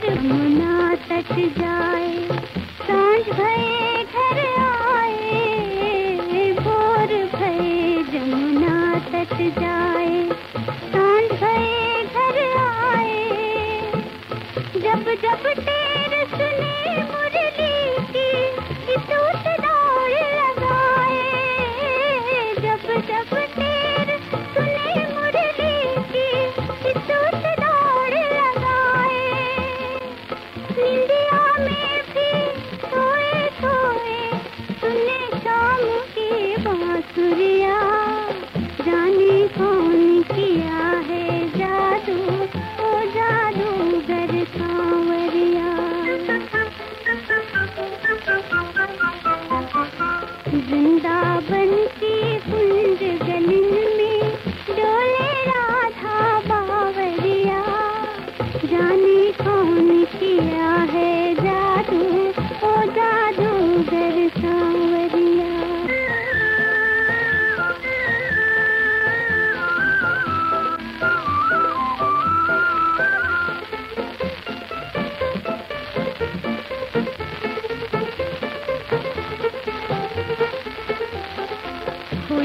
दूर तट जाए, साँझ भये घर आए, भोर भये जमुना तट जाए, साँझ भये घर आए। जब जब तेरे वृंदावन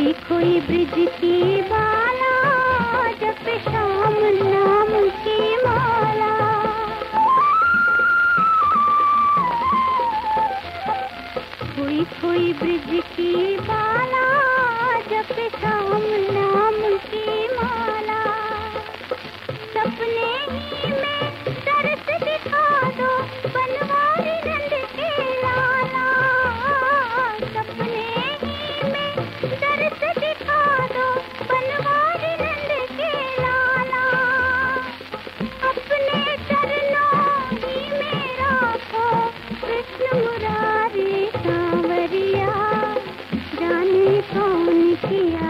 खोई खोई ब्रिज की बाला, जब शाम नाम की माला। खोई खोई ब्रिज की बाला, जब शाम नाम Yeah.